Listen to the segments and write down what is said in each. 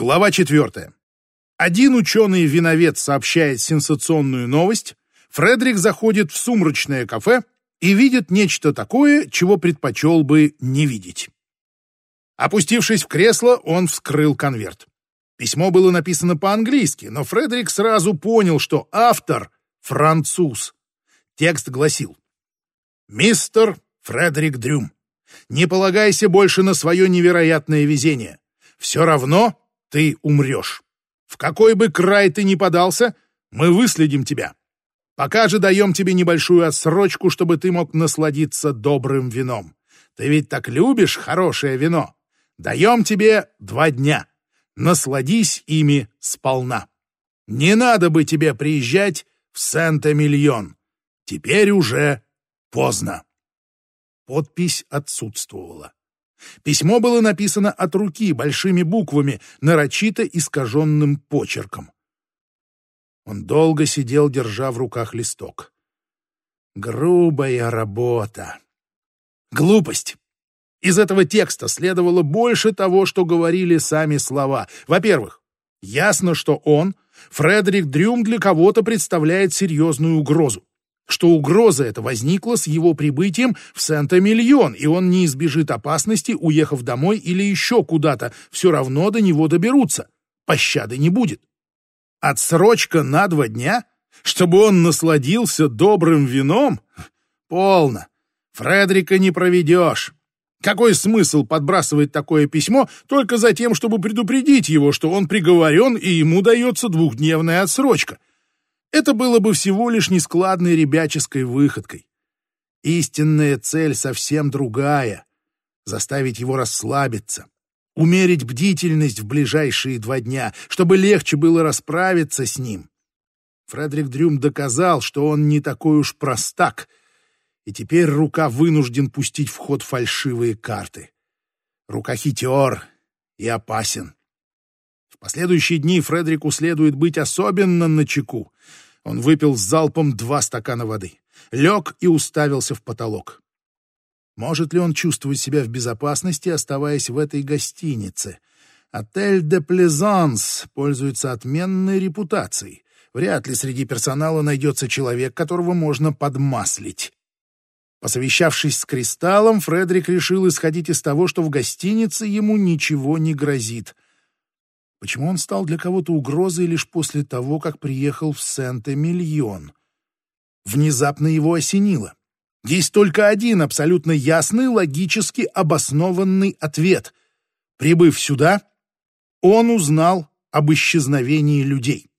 Глава четвертая. Один ученый-виновец сообщает сенсационную новость, Фредерик заходит в сумрачное кафе и видит нечто такое, чего предпочел бы не видеть. Опустившись в кресло, он вскрыл конверт. Письмо было написано по-английски, но Фредерик сразу понял, что автор — француз. Текст гласил «Мистер Фредерик Дрюм, не полагайся больше на свое невероятное везение. Все равно ты умрешь. В какой бы край ты ни подался, мы выследим тебя. Пока же даем тебе небольшую отсрочку, чтобы ты мог насладиться добрым вином. Ты ведь так любишь хорошее вино. Даем тебе два дня. Насладись ими сполна. Не надо бы тебе приезжать в Сент-Эмильон. Теперь уже поздно. Подпись отсутствовала. Письмо было написано от руки, большими буквами, нарочито искаженным почерком. Он долго сидел, держа в руках листок. Грубая работа. Глупость. Из этого текста следовало больше того, что говорили сами слова. Во-первых, ясно, что он, Фредерик Дрюм, для кого-то представляет серьезную угрозу что угроза эта возникла с его прибытием в Сент-Эмильон, и он не избежит опасности, уехав домой или еще куда-то, все равно до него доберутся. Пощады не будет. Отсрочка на два дня? Чтобы он насладился добрым вином? Полно. Фредрика не проведешь. Какой смысл подбрасывать такое письмо только за тем, чтобы предупредить его, что он приговорен и ему дается двухдневная отсрочка? Это было бы всего лишь нескладной ребяческой выходкой. Истинная цель совсем другая — заставить его расслабиться, умерить бдительность в ближайшие два дня, чтобы легче было расправиться с ним. Фредерик Дрюм доказал, что он не такой уж простак, и теперь рука вынужден пустить в ход фальшивые карты. Рука хитер и опасен последующие дни Фредерику следует быть особенно начеку. Он выпил с залпом два стакана воды, лег и уставился в потолок. Может ли он чувствовать себя в безопасности, оставаясь в этой гостинице? Отель «Де Плезанс» пользуется отменной репутацией. Вряд ли среди персонала найдется человек, которого можно подмаслить. Посовещавшись с Кристаллом, Фредерик решил исходить из того, что в гостинице ему ничего не грозит — Почему он стал для кого-то угрозой лишь после того, как приехал в Сент-Эмильон? Внезапно его осенило. Есть только один абсолютно ясный, логически обоснованный ответ. Прибыв сюда, он узнал об исчезновении людей.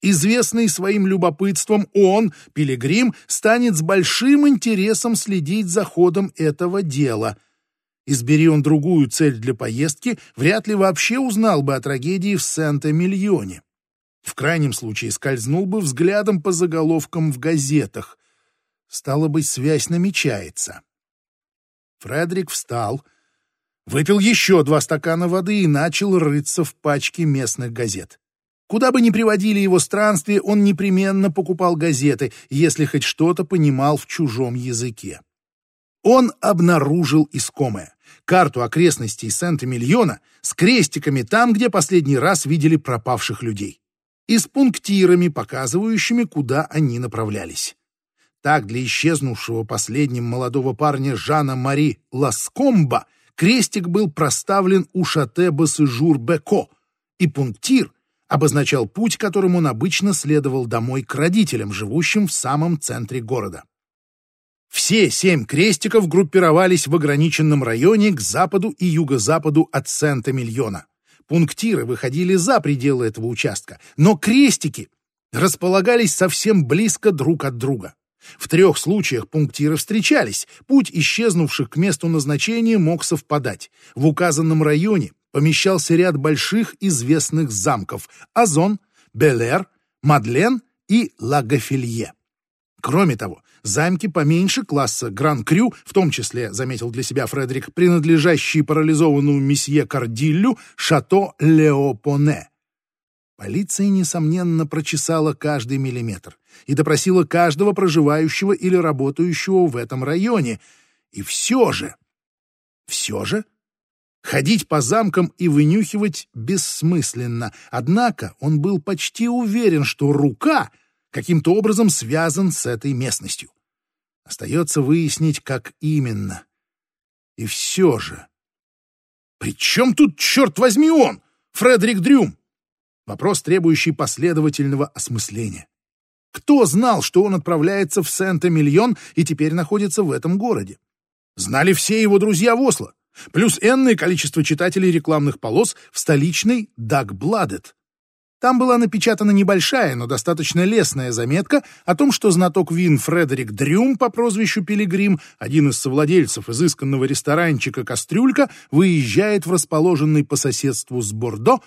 Известный своим любопытством, он, Пилигрим, станет с большим интересом следить за ходом этого дела — Избери он другую цель для поездки, вряд ли вообще узнал бы о трагедии в Сент-Эмильоне. В крайнем случае скользнул бы взглядом по заголовкам в газетах. Стало быть, связь намечается. Фредерик встал, выпил еще два стакана воды и начал рыться в пачке местных газет. Куда бы ни приводили его странствия, он непременно покупал газеты, если хоть что-то понимал в чужом языке. Он обнаружил искомое — карту окрестностей Сент-Эмильона с крестиками там, где последний раз видели пропавших людей, и с пунктирами, показывающими, куда они направлялись. Так для исчезнувшего последним молодого парня Жана-Мари Ласкомба крестик был проставлен у шате Басыжур-Беко, и пунктир обозначал путь, которым он обычно следовал домой к родителям, живущим в самом центре города. Все семь крестиков группировались в ограниченном районе к западу и юго-западу от Сент-Эмильона. Пунктиры выходили за пределы этого участка, но крестики располагались совсем близко друг от друга. В трех случаях пунктиры встречались, путь исчезнувших к месту назначения мог совпадать. В указанном районе помещался ряд больших известных замков – Озон, Белер, Мадлен и Лагофелье. Кроме того, замки поменьше класса Гран-Крю, в том числе, заметил для себя Фредерик, принадлежащие парализованному месье Кардиллю, шато Леопоне. Полиция, несомненно, прочесала каждый миллиметр и допросила каждого проживающего или работающего в этом районе. И все же... Все же Ходить по замкам и вынюхивать бессмысленно, однако он был почти уверен, что рука каким-то образом связан с этой местностью. Остается выяснить, как именно. И все же... «При чем тут, черт возьми, он, Фредерик Дрюм?» Вопрос, требующий последовательного осмысления. Кто знал, что он отправляется в Сент-Эмильон и теперь находится в этом городе? Знали все его друзья в Осло, плюс энное количество читателей рекламных полос в столичной Дагбладет. Там была напечатана небольшая, но достаточно лестная заметка о том, что знаток вин Фредерик Дрюм по прозвищу Пилигрим, один из совладельцев изысканного ресторанчика «Кастрюлька», выезжает в расположенный по соседству с Бордо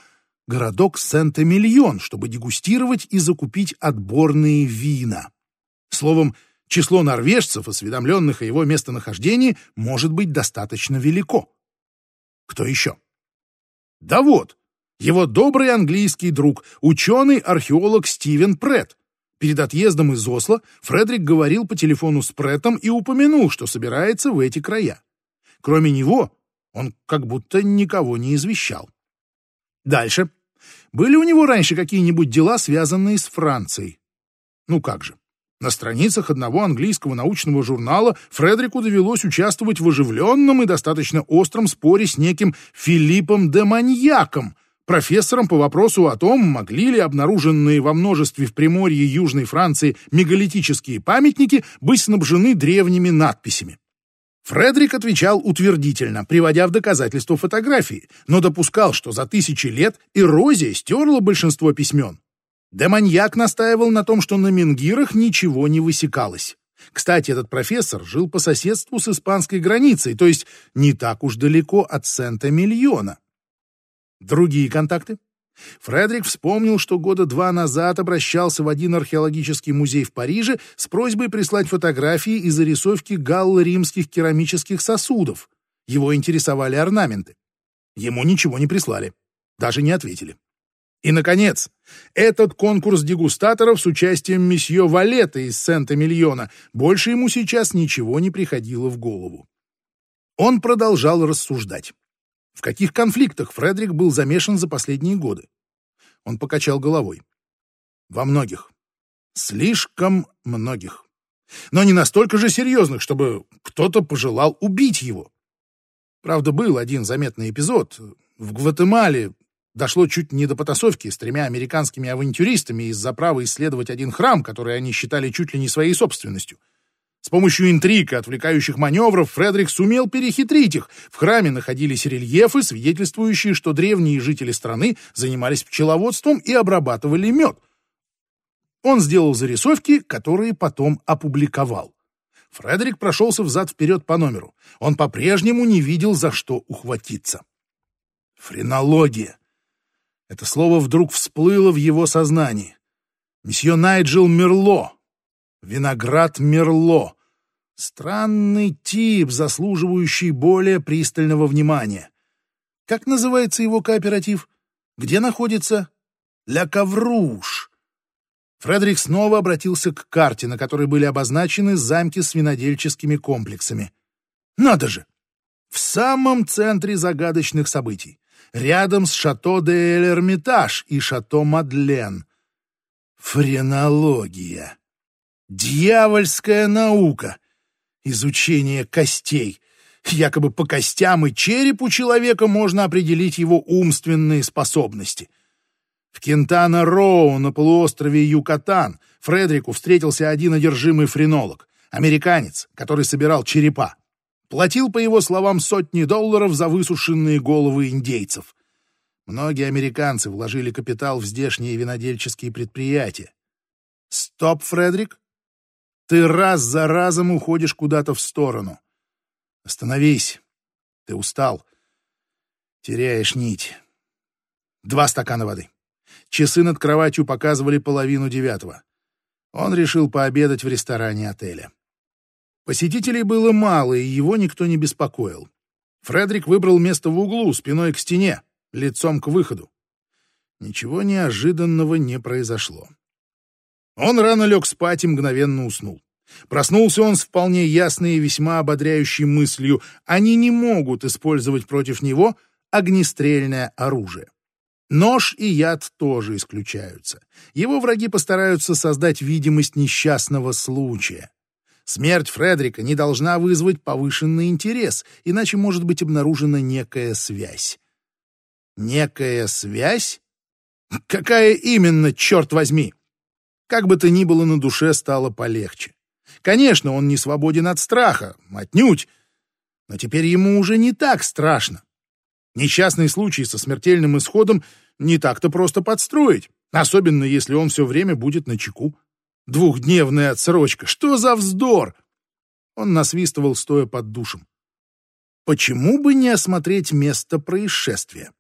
городок Сент-Эмильон, чтобы дегустировать и закупить отборные вина. Словом, число норвежцев, осведомленных о его местонахождении, может быть достаточно велико. Кто еще? Да вот, его добрый английский друг, ученый-археолог Стивен Претт. Перед отъездом из Осло Фредерик говорил по телефону с Преттом и упомянул, что собирается в эти края. Кроме него, он как будто никого не извещал. Дальше. Были у него раньше какие-нибудь дела, связанные с Францией? Ну как же. На страницах одного английского научного журнала Фредерику довелось участвовать в оживленном и достаточно остром споре с неким Филиппом де Маньяком, профессором по вопросу о том, могли ли обнаруженные во множестве в Приморье Южной Франции мегалитические памятники быть снабжены древними надписями. Фредерик отвечал утвердительно, приводя в доказательство фотографии, но допускал, что за тысячи лет эрозия стерла большинство письмен. Демоньяк настаивал на том, что на менгирах ничего не высекалось. Кстати, этот профессор жил по соседству с испанской границей, то есть не так уж далеко от Сента-Миллиона. Другие контакты? Фредерик вспомнил, что года два назад обращался в один археологический музей в Париже с просьбой прислать фотографии и зарисовки галло-римских керамических сосудов. Его интересовали орнаменты. Ему ничего не прислали. Даже не ответили. И, наконец, этот конкурс дегустаторов с участием месье Валета из Сент-Эмильона. Больше ему сейчас ничего не приходило в голову. Он продолжал рассуждать. В каких конфликтах Фредерик был замешан за последние годы? Он покачал головой. Во многих. Слишком многих. Но не настолько же серьезных, чтобы кто-то пожелал убить его. Правда, был один заметный эпизод. В Гватемале дошло чуть не до потасовки с тремя американскими авантюристами из-за права исследовать один храм, который они считали чуть ли не своей собственностью — с помощью интриг и отвлекающих маневров Фредерик сумел перехитрить их. В храме находились рельефы, свидетельствующие, что древние жители страны занимались пчеловодством и обрабатывали мед. Он сделал зарисовки, которые потом опубликовал. Фредерик прошелся взад-вперед по номеру. Он по-прежнему не видел, за что ухватиться. Френология. Это слово вдруг всплыло в его сознании. Месье Найджел Мерло, Виноград Мерло. Странный тип, заслуживающий более пристального внимания. Как называется его кооператив? Где находится? Ля Ковруш. Фредерик снова обратился к карте, на которой были обозначены замки с винодельческими комплексами. Надо же! В самом центре загадочных событий, рядом с Шато де Эль-Эрмитаж и Шато Мадлен. Френология. Дьявольская наука! Изучение костей. Якобы по костям и черепу человека можно определить его умственные способности. В Кентана-Роу на полуострове Юкатан Фредерику встретился один одержимый френолог, американец, который собирал черепа. Платил, по его словам, сотни долларов за высушенные головы индейцев. Многие американцы вложили капитал в здешние винодельческие предприятия. «Стоп, Фредерик!» Ты раз за разом уходишь куда-то в сторону. Остановись. Ты устал. Теряешь нить. Два стакана воды. Часы над кроватью показывали половину девятого. Он решил пообедать в ресторане отеля. Посетителей было мало, и его никто не беспокоил. Фредерик выбрал место в углу, спиной к стене, лицом к выходу. Ничего неожиданного не произошло. Он рано лег спать и мгновенно уснул. Проснулся он с вполне ясной и весьма ободряющей мыслью. Они не могут использовать против него огнестрельное оружие. Нож и яд тоже исключаются. Его враги постараются создать видимость несчастного случая. Смерть Фредерика не должна вызвать повышенный интерес, иначе может быть обнаружена некая связь. Некая связь? Какая именно, черт возьми? Как бы то ни было, на душе стало полегче. Конечно, он не свободен от страха, отнюдь, но теперь ему уже не так страшно. Несчастный случай со смертельным исходом не так-то просто подстроить, особенно если он все время будет на чеку. Двухдневная отсрочка. Что за вздор? Он насвистывал, стоя под душем. Почему бы не осмотреть место происшествия?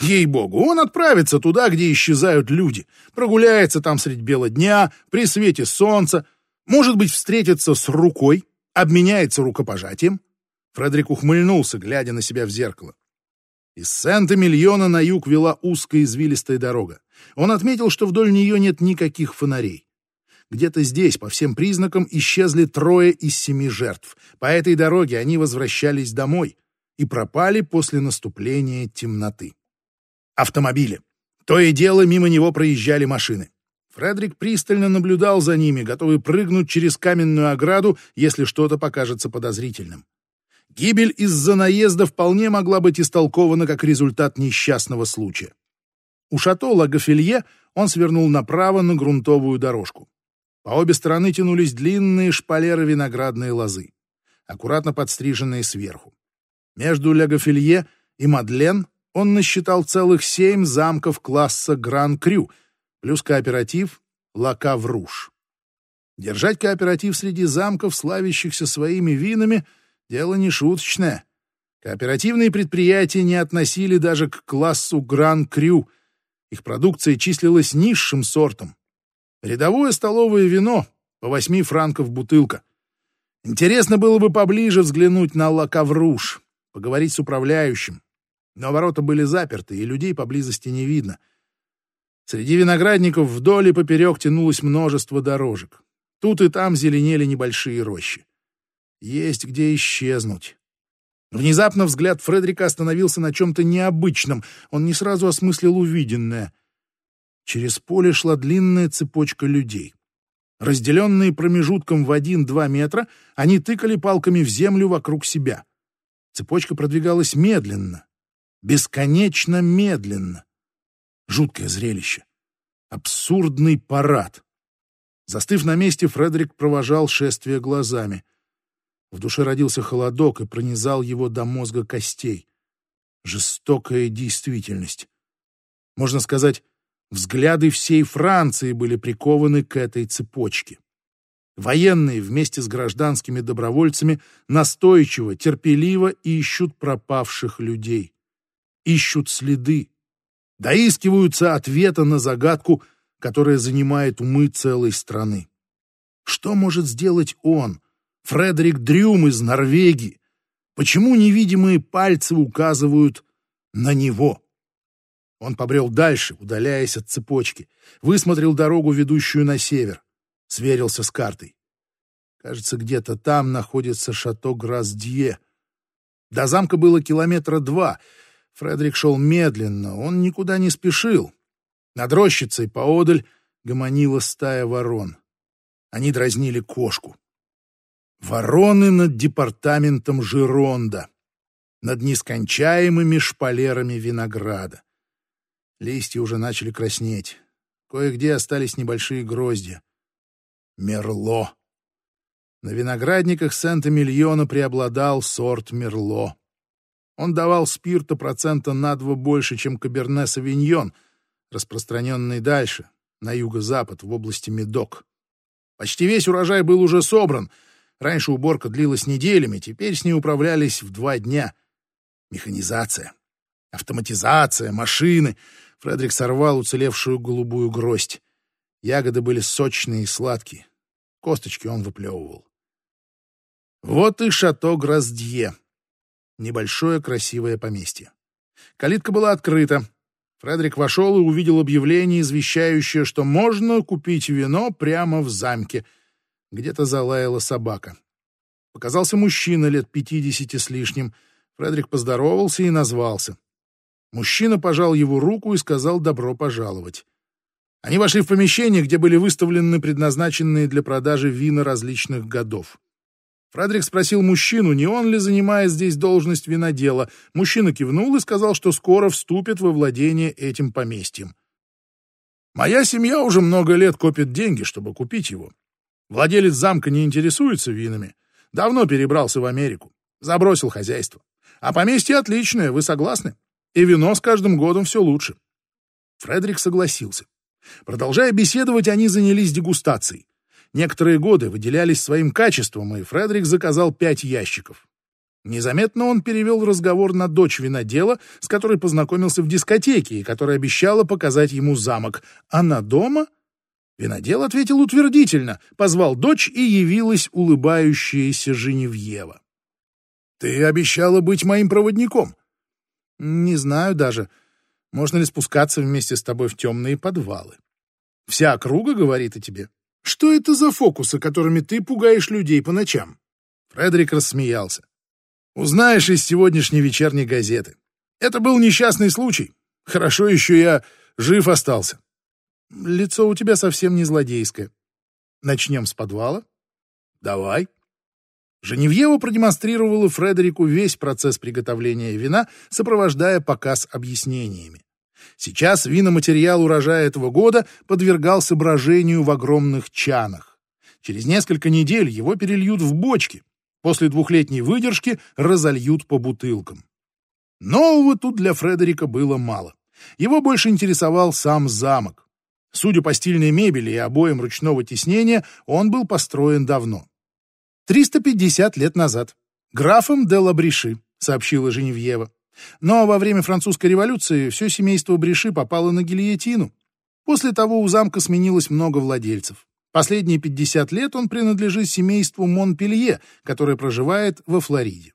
Ей-богу, он отправится туда, где исчезают люди, прогуляется там средь бела дня, при свете солнца, может быть, встретится с рукой, обменяется рукопожатием. Фредерик ухмыльнулся, глядя на себя в зеркало. Из Сент-Эмильона на юг вела узкая извилистая дорога. Он отметил, что вдоль нее нет никаких фонарей. Где-то здесь, по всем признакам, исчезли трое из семи жертв. По этой дороге они возвращались домой и пропали после наступления темноты. Автомобили. То и дело мимо него проезжали машины. Фредерик пристально наблюдал за ними, готовый прыгнуть через каменную ограду, если что-то покажется подозрительным. Гибель из-за наезда вполне могла быть истолкована как результат несчастного случая. У шато Лагофелье он свернул направо на грунтовую дорожку. По обе стороны тянулись длинные шпалеры виноградной лозы, аккуратно подстриженные сверху. Между Лагофелье и Мадлен он насчитал целых семь замков класса Гран-Крю, плюс кооператив Лакавруш. Держать кооператив среди замков, славящихся своими винами, дело не шуточное. Кооперативные предприятия не относили даже к классу Гран-Крю. Их продукция числилась низшим сортом, Рядовое столовое вино по восьми франков бутылка. Интересно было бы поближе взглянуть на лакавруш, поговорить с управляющим. Но ворота были заперты, и людей поблизости не видно. Среди виноградников вдоль и поперек тянулось множество дорожек. Тут и там зеленели небольшие рощи. Есть где исчезнуть. Внезапно взгляд Фредерика остановился на чем-то необычном. Он не сразу осмыслил увиденное. Через поле шла длинная цепочка людей. Разделенные промежутком в один-два метра, они тыкали палками в землю вокруг себя. Цепочка продвигалась медленно, бесконечно медленно. Жуткое зрелище. Абсурдный парад. Застыв на месте, Фредерик провожал шествие глазами. В душе родился холодок и пронизал его до мозга костей. Жестокая действительность. Можно сказать, Взгляды всей Франции были прикованы к этой цепочке. Военные вместе с гражданскими добровольцами настойчиво, терпеливо ищут пропавших людей. Ищут следы. Доискиваются ответа на загадку, которая занимает умы целой страны. Что может сделать он, Фредерик Дрюм из Норвегии? Почему невидимые пальцы указывают на него? Он побрел дальше, удаляясь от цепочки, высмотрел дорогу, ведущую на север, сверился с картой. Кажется, где-то там находится шато Граздье. До замка было километра два. Фредерик шел медленно, он никуда не спешил. Над рощицей поодаль гомонила стая ворон. Они дразнили кошку. Вороны над департаментом Жиронда, над нескончаемыми шпалерами винограда. Листья уже начали краснеть. Кое-где остались небольшие гроздья. Мерло. На виноградниках Сент-Эмильона преобладал сорт Мерло. Он давал спирта процента на два больше, чем Каберне-Савиньон, распространенный дальше, на юго-запад, в области Медок. Почти весь урожай был уже собран. Раньше уборка длилась неделями, теперь с ней управлялись в два дня. Механизация, автоматизация, машины — Фредерик сорвал уцелевшую голубую гроздь. Ягоды были сочные и сладкие. Косточки он выплевывал. Вот и шато Гроздье. Небольшое красивое поместье. Калитка была открыта. Фредерик вошел и увидел объявление, извещающее, что можно купить вино прямо в замке. Где-то залаяла собака. Показался мужчина лет пятидесяти с лишним. Фредерик поздоровался и назвался. Мужчина пожал его руку и сказал «добро пожаловать». Они вошли в помещение, где были выставлены предназначенные для продажи вина различных годов. Фредерик спросил мужчину, не он ли занимает здесь должность винодела. Мужчина кивнул и сказал, что скоро вступит во владение этим поместьем. «Моя семья уже много лет копит деньги, чтобы купить его. Владелец замка не интересуется винами. Давно перебрался в Америку. Забросил хозяйство. А поместье отличное, вы согласны? И вино с каждым годом все лучше». Фредерик согласился. Продолжая беседовать, они занялись дегустацией. Некоторые годы выделялись своим качеством, и Фредерик заказал пять ящиков. Незаметно он перевел разговор на дочь винодела, с которой познакомился в дискотеке и которая обещала показать ему замок. Она дома? Винодел ответил утвердительно, позвал дочь, и явилась улыбающаяся Женевьева. «Ты обещала быть моим проводником». «Не знаю даже, можно ли спускаться вместе с тобой в темные подвалы. Вся округа говорит о тебе. Что это за фокусы, которыми ты пугаешь людей по ночам?» Фредерик рассмеялся. «Узнаешь из сегодняшней вечерней газеты. Это был несчастный случай. Хорошо еще я жив остался. Лицо у тебя совсем не злодейское. Начнем с подвала? Давай». Женевьева продемонстрировала Фредерику весь процесс приготовления вина, сопровождая показ объяснениями. Сейчас виноматериал урожая этого года подвергался брожению в огромных чанах. Через несколько недель его перельют в бочки. После двухлетней выдержки разольют по бутылкам. Нового тут для Фредерика было мало. Его больше интересовал сам замок. Судя по стильной мебели и обоям ручного тиснения, он был построен давно. 350 лет назад. Графом де Лабриши, сообщила Женевьева. Но во время французской революции все семейство Бриши попало на гильотину. После того у замка сменилось много владельцев. Последние 50 лет он принадлежит семейству Монпелье, которое проживает во Флориде.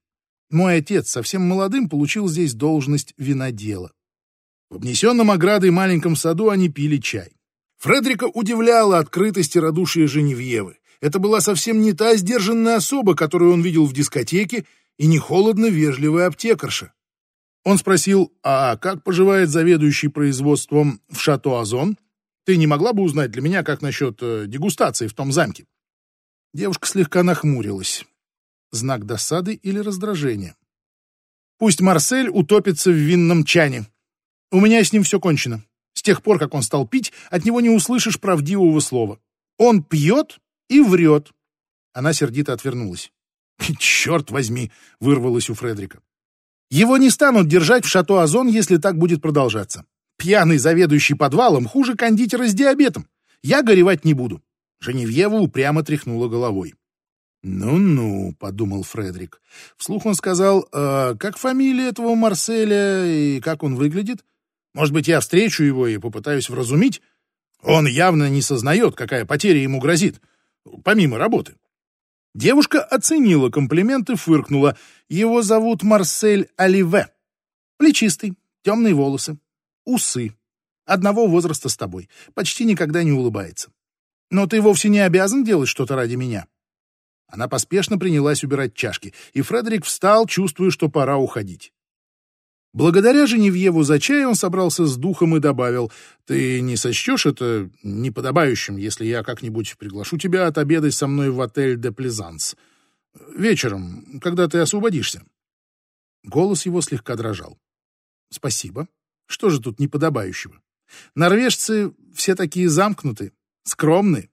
Мой отец совсем молодым получил здесь должность винодела. В обнесенном оградой маленьком саду они пили чай. Фредрика удивляла открытость и радушие Женевьевы. Это была совсем не та сдержанная особа, которую он видел в дискотеке, и не холодно-вежливая аптекарша. Он спросил, а как поживает заведующий производством в Шато Озон? Ты не могла бы узнать для меня, как насчет э, дегустации в том замке? Девушка слегка нахмурилась. Знак досады или раздражения? Пусть Марсель утопится в винном чане. У меня с ним все кончено. С тех пор, как он стал пить, от него не услышишь правдивого слова. Он пьет и врет. Она сердито отвернулась. «Черт возьми!» — вырвалось у Фредрика. «Его не станут держать в шато Озон, если так будет продолжаться. Пьяный заведующий подвалом хуже кондитера с диабетом. Я горевать не буду». Женевьева упрямо тряхнула головой. «Ну-ну», — подумал Фредрик. Вслух он сказал, «Э, «Как фамилия этого Марселя и как он выглядит? Может быть, я встречу его и попытаюсь вразумить? Он явно не сознает, какая потеря ему грозит помимо работы. Девушка оценила комплимент и фыркнула. Его зовут Марсель Оливе. Плечистый, темные волосы, усы. Одного возраста с тобой. Почти никогда не улыбается. Но ты вовсе не обязан делать что-то ради меня. Она поспешно принялась убирать чашки, и Фредерик встал, чувствуя, что пора уходить. Благодаря Женевьеву за чай он собрался с духом и добавил, «Ты не сочтешь это неподобающим, если я как-нибудь приглашу тебя отобедать со мной в отель «Де Плезанс»? Вечером, когда ты освободишься». Голос его слегка дрожал. «Спасибо. Что же тут неподобающего? Норвежцы все такие замкнутые, скромные».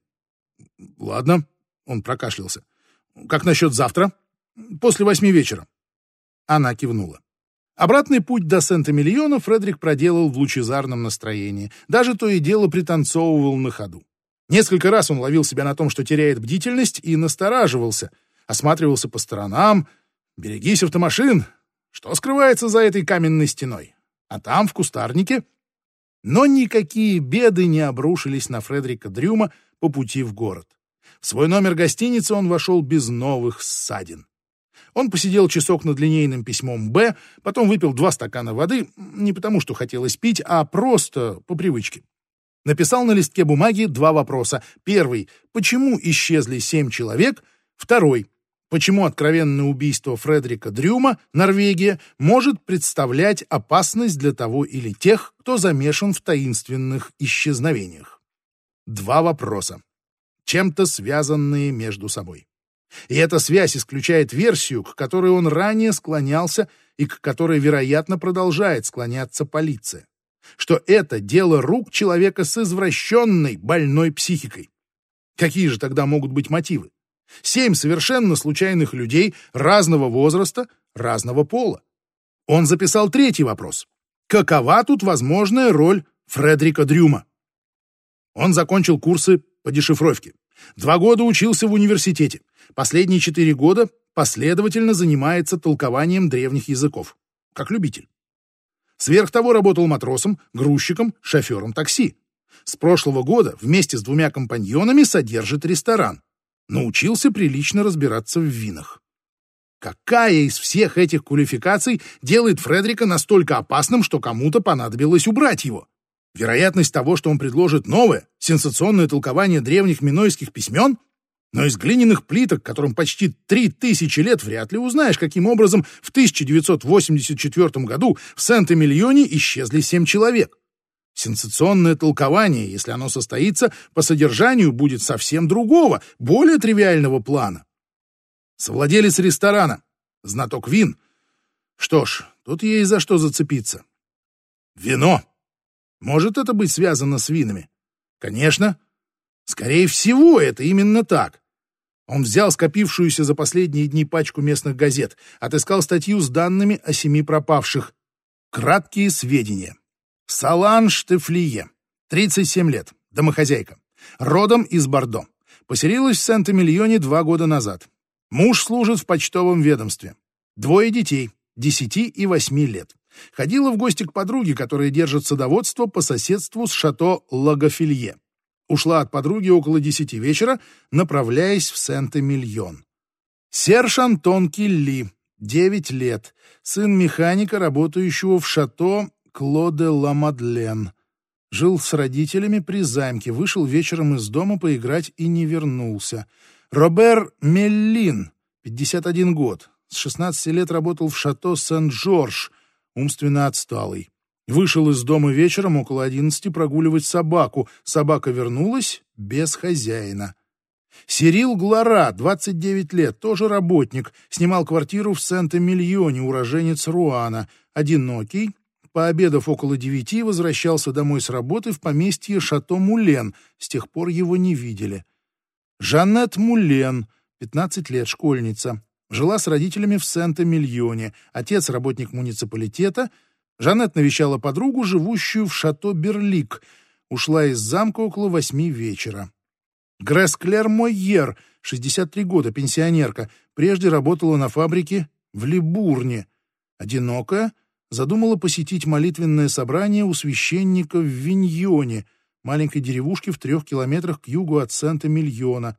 «Ладно», — он прокашлялся. «Как насчет завтра? После восьми вечера?» Она кивнула. Обратный путь до Сент-Эмильона Фредерик проделал в лучезарном настроении, даже то и дело пританцовывал на ходу. Несколько раз он ловил себя на том, что теряет бдительность, и настораживался, осматривался по сторонам. «Берегись автомашин! Что скрывается за этой каменной стеной? А там, в кустарнике...» Но никакие беды не обрушились на Фредерика Дрюма по пути в город. В свой номер гостиницы он вошел без новых ссадин. Он посидел часок над линейным письмом «Б», потом выпил два стакана воды, не потому что хотелось пить, а просто по привычке. Написал на листке бумаги два вопроса. Первый — почему исчезли семь человек? Второй — почему откровенное убийство Фредерика Дрюма, Норвегия, может представлять опасность для того или тех, кто замешан в таинственных исчезновениях? Два вопроса, чем-то связанные между собой. И эта связь исключает версию, к которой он ранее склонялся и к которой, вероятно, продолжает склоняться полиция. Что это дело рук человека с извращенной, больной психикой. Какие же тогда могут быть мотивы? Семь совершенно случайных людей разного возраста, разного пола. Он записал третий вопрос. Какова тут возможная роль Фредерика Дрюма? Он закончил курсы по дешифровке. Два года учился в университете. Последние четыре года последовательно занимается толкованием древних языков. Как любитель. Сверх того работал матросом, грузчиком, шофером такси. С прошлого года вместе с двумя компаньонами содержит ресторан. Научился прилично разбираться в винах. Какая из всех этих квалификаций делает Фредерика настолько опасным, что кому-то понадобилось убрать его? Вероятность того, что он предложит новое, сенсационное толкование древних минойских письмен? Но из глиняных плиток, которым почти три тысячи лет, вряд ли узнаешь, каким образом в 1984 году в Сент-Эмильоне исчезли семь человек. Сенсационное толкование, если оно состоится, по содержанию будет совсем другого, более тривиального плана. Совладелец ресторана, знаток вин. Что ж, тут есть за что зацепиться. Вино. Может это быть связано с винами? Конечно. Скорее всего, это именно так. Он взял скопившуюся за последние дни пачку местных газет, отыскал статью с данными о семи пропавших. Краткие сведения. Саланж Тефлие, 37 лет, домохозяйка, родом из Бордо. Поселилась в Сент-Эмильоне два года назад. Муж служит в почтовом ведомстве. Двое детей, 10 и 8 лет. Ходила в гости к подруге, которая держит садоводство по соседству с шато Лагофилье. Ушла от подруги около десяти вечера, направляясь в Сент-Эмильон. Серж Антон Килли, девять лет, сын механика, работающего в шато Клоде Ламадлен. Жил с родителями при замке, вышел вечером из дома поиграть и не вернулся. Робер Меллин, 51 год, с 16 лет работал в шато Сен-Жорж, умственно отсталый. Вышел из дома вечером около одиннадцати прогуливать собаку. Собака вернулась без хозяина. Сирил Глара, 29 лет, тоже работник, снимал квартиру в Сент-Эмильоне, уроженец Руана, одинокий. Пообедав около девяти, возвращался домой с работы в поместье Шато Мулен, с тех пор его не видели. Жанет Мулен, 15 лет, школьница, жила с родителями в Сент-Эмильоне, отец работник муниципалитета — Жанет навещала подругу, живущую в шато Берлик. Ушла из замка около восьми вечера. Гресс Клер Мойер, 63 года, пенсионерка, прежде работала на фабрике в Либурне. Одинокая, задумала посетить молитвенное собрание у священника в Виньоне, маленькой деревушке в трех километрах к югу от Сент-Эмильона.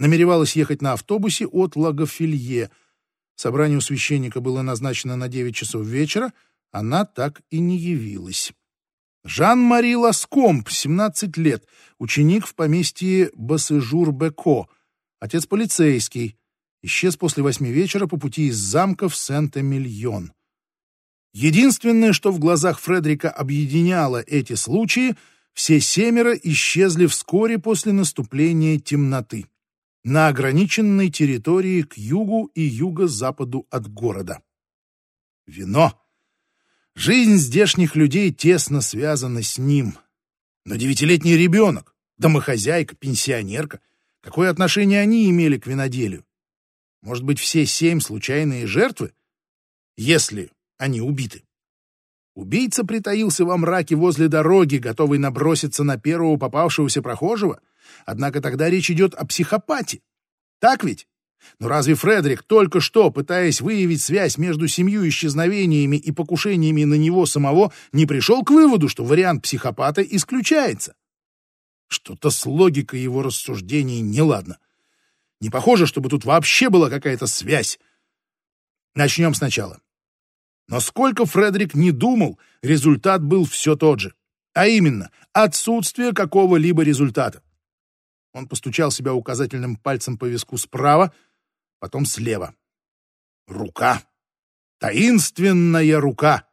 Намеревалась ехать на автобусе от Лагофилье. Собрание у священника было назначено на 9 часов вечера — она так и не явилась. Жан-Мари Ласкомп, 17 лет, ученик в поместье Бассежур-Беко, отец полицейский, исчез после восьми вечера по пути из замка в Сент-Эмильон. Единственное, что в глазах Фредерика объединяло эти случаи, все семеро исчезли вскоре после наступления темноты на ограниченной территории к югу и юго-западу от города. Вино Жизнь здешних людей тесно связана с ним. Но девятилетний ребенок, домохозяйка, пенсионерка, какое отношение они имели к виноделию? Может быть, все семь случайные жертвы? Если они убиты. Убийца притаился во мраке возле дороги, готовый наброситься на первого попавшегося прохожего. Однако тогда речь идет о психопате. Так ведь? Но разве Фредерик только что, пытаясь выявить связь между семью исчезновениями и покушениями на него самого, не пришел к выводу, что вариант психопата исключается? Что-то с логикой его рассуждений неладно. Не похоже, чтобы тут вообще была какая-то связь. Начнем сначала. Но сколько Фредерик не думал, результат был все тот же. А именно, отсутствие какого-либо результата. Он постучал себя указательным пальцем по виску справа, потом слева. Рука. Таинственная рука.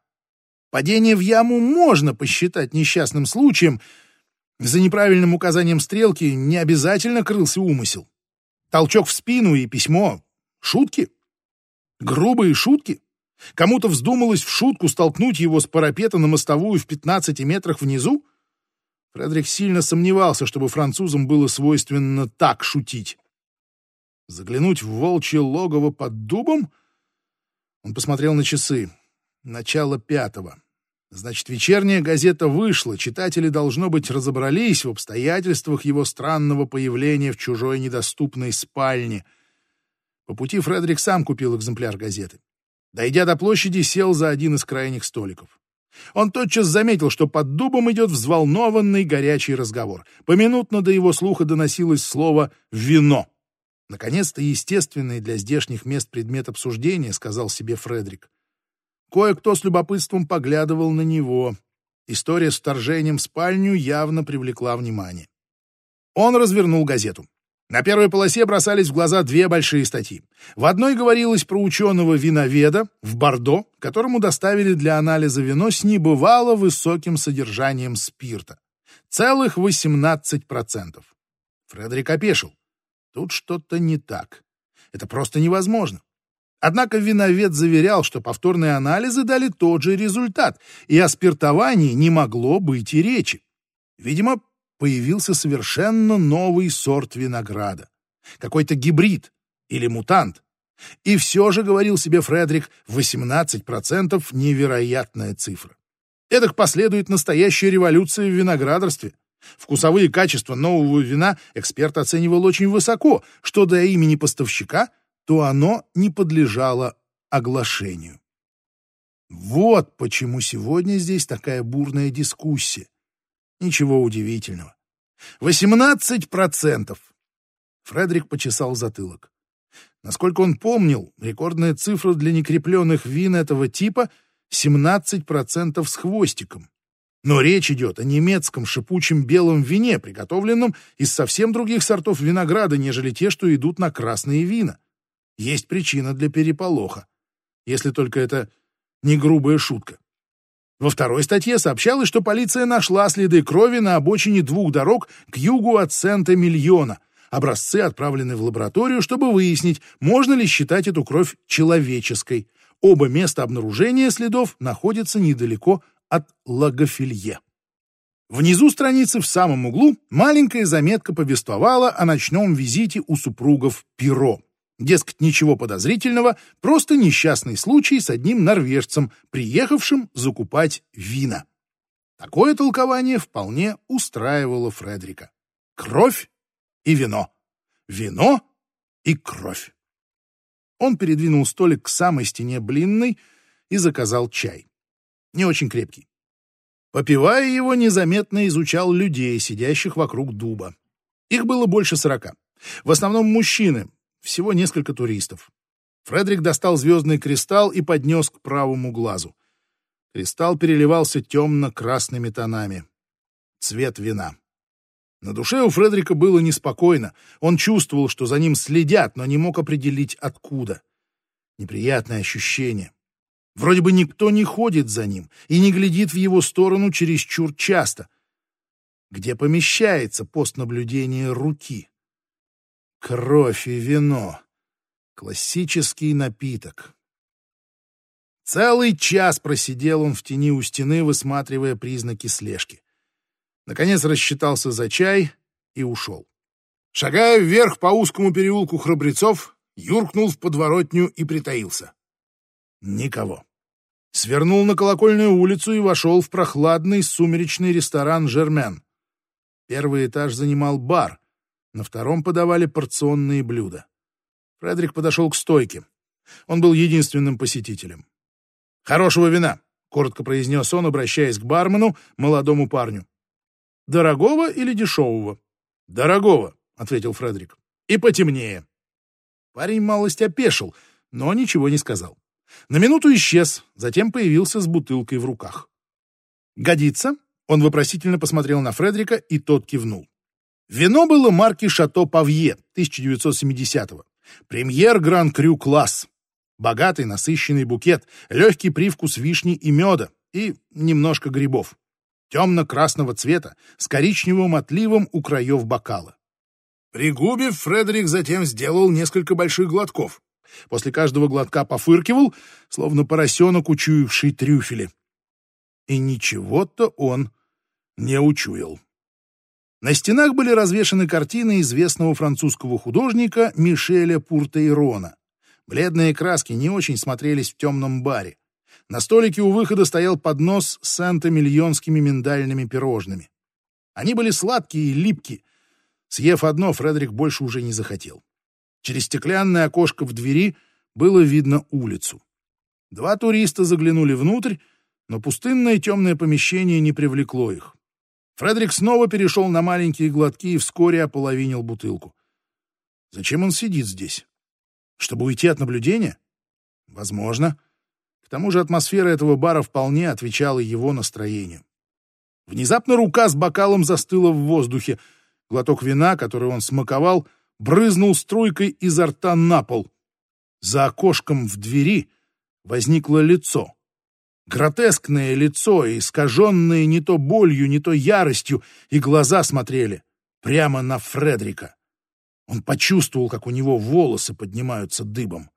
Падение в яму можно посчитать несчастным случаем. За неправильным указанием стрелки не обязательно крылся умысел. Толчок в спину и письмо — шутки. Грубые шутки. Кому-то вздумалось в шутку столкнуть его с парапета на мостовую в 15 метрах внизу? Фредерик сильно сомневался, чтобы французам было свойственно так шутить. Заглянуть в волчье логово под дубом? Он посмотрел на часы. Начало пятого. Значит, вечерняя газета вышла, читатели, должно быть, разобрались в обстоятельствах его странного появления в чужой недоступной спальне. По пути Фредерик сам купил экземпляр газеты. Дойдя до площади, сел за один из крайних столиков. Он тотчас заметил, что под дубом идет взволнованный горячий разговор. Поминутно до его слуха доносилось слово «вино». Наконец-то естественный для здешних мест предмет обсуждения, сказал себе Фредерик. Кое-кто с любопытством поглядывал на него. История с вторжением в спальню явно привлекла внимание. Он развернул газету. На первой полосе бросались в глаза две большие статьи. В одной говорилось про ученого-виноведа в Бордо, которому доставили для анализа вино с небывало высоким содержанием спирта. Целых 18%. Фредерик опешил. Тут что-то не так. Это просто невозможно. Однако виновед заверял, что повторные анализы дали тот же результат, и о спиртовании не могло быть и речи. Видимо, появился совершенно новый сорт винограда. Какой-то гибрид или мутант. И все же, говорил себе Фредерик, 18% — невероятная цифра. Эдак последует настоящая революция в виноградарстве. Вкусовые качества нового вина эксперт оценивал очень высоко, что до имени поставщика, то оно не подлежало оглашению. Вот почему сегодня здесь такая бурная дискуссия. Ничего удивительного. Восемнадцать процентов. Фредерик почесал затылок. Насколько он помнил, рекордная цифра для некрепленных вин этого типа — 17% с хвостиком. Но речь идет о немецком шипучем белом вине, приготовленном из совсем других сортов винограда, нежели те, что идут на красные вина. Есть причина для переполоха, если только это не грубая шутка. Во второй статье сообщалось, что полиция нашла следы крови на обочине двух дорог к югу от Сента-Мильона. Образцы отправлены в лабораторию, чтобы выяснить, можно ли считать эту кровь человеческой. Оба места обнаружения следов находятся недалеко от Лагофилье. Внизу страницы в самом углу маленькая заметка повествовала о ночном визите у супругов Пиро. Дескать, ничего подозрительного, просто несчастный случай с одним норвежцем, приехавшим закупать вина. Такое толкование вполне устраивало Фредрика. Кровь и вино. Вино и кровь. Он передвинул столик к самой стене блинной и заказал чай. Не очень крепкий. Попивая его, незаметно изучал людей, сидящих вокруг дуба. Их было больше сорока. В основном мужчины, всего несколько туристов. Фредерик достал звездный кристалл и поднес к правому глазу. Кристалл переливался темно-красными тонами. Цвет вина. На душе у Фредерика было неспокойно. Он чувствовал, что за ним следят, но не мог определить, откуда. Неприятное ощущение. Вроде бы никто не ходит за ним и не глядит в его сторону чересчур часто. Где помещается пост наблюдения руки? Кровь и вино. Классический напиток. Целый час просидел он в тени у стены, высматривая признаки слежки. Наконец рассчитался за чай и ушел. Шагая вверх по узкому переулку храбрецов, юркнул в подворотню и притаился. Никого. Свернул на колокольную улицу и вошел в прохладный сумеречный ресторан «Жермен». Первый этаж занимал бар, на втором подавали порционные блюда. Фредерик подошел к стойке. Он был единственным посетителем. «Хорошего вина», — коротко произнес он, обращаясь к бармену, молодому парню. «Дорогого или дешевого?» «Дорогого», — ответил Фредерик. «И потемнее». Парень малость опешил, но ничего не сказал. На минуту исчез, затем появился с бутылкой в руках. «Годится?» Он вопросительно посмотрел на Фредрика, и тот кивнул. Вино было марки «Шато Павье» 1970-го. Премьер Гран-Крю класс. Богатый, насыщенный букет, легкий привкус вишни и меда и немножко грибов. Темно-красного цвета, с коричневым отливом у краев бокала. Пригубив, Фредерик затем сделал несколько больших глотков. После каждого глотка пофыркивал, словно поросенок, учуявший трюфели. И ничего-то он не учуял. На стенах были развешаны картины известного французского художника Мишеля Пуртейрона. Бледные краски не очень смотрелись в темном баре. На столике у выхода стоял поднос с антомиллионскими миндальными пирожными. Они были сладкие и липкие. Съев одно, Фредерик больше уже не захотел. Через стеклянное окошко в двери было видно улицу. Два туриста заглянули внутрь, но пустынное темное помещение не привлекло их. Фредерик снова перешел на маленькие глотки и вскоре ополовинил бутылку. Зачем он сидит здесь? Чтобы уйти от наблюдения? Возможно. К тому же атмосфера этого бара вполне отвечала его настроению. Внезапно рука с бокалом застыла в воздухе. Глоток вина, который он смаковал, брызнул струйкой изо рта на пол. За окошком в двери возникло лицо. Гротескное лицо, искаженное не то болью, не то яростью, и глаза смотрели прямо на Фредрика. Он почувствовал, как у него волосы поднимаются дыбом.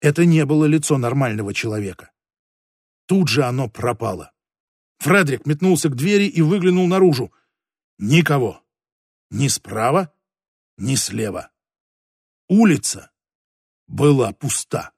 Это не было лицо нормального человека. Тут же оно пропало. Фредрик метнулся к двери и выглянул наружу. Никого. Ни справа, ни слева. Улица была пуста.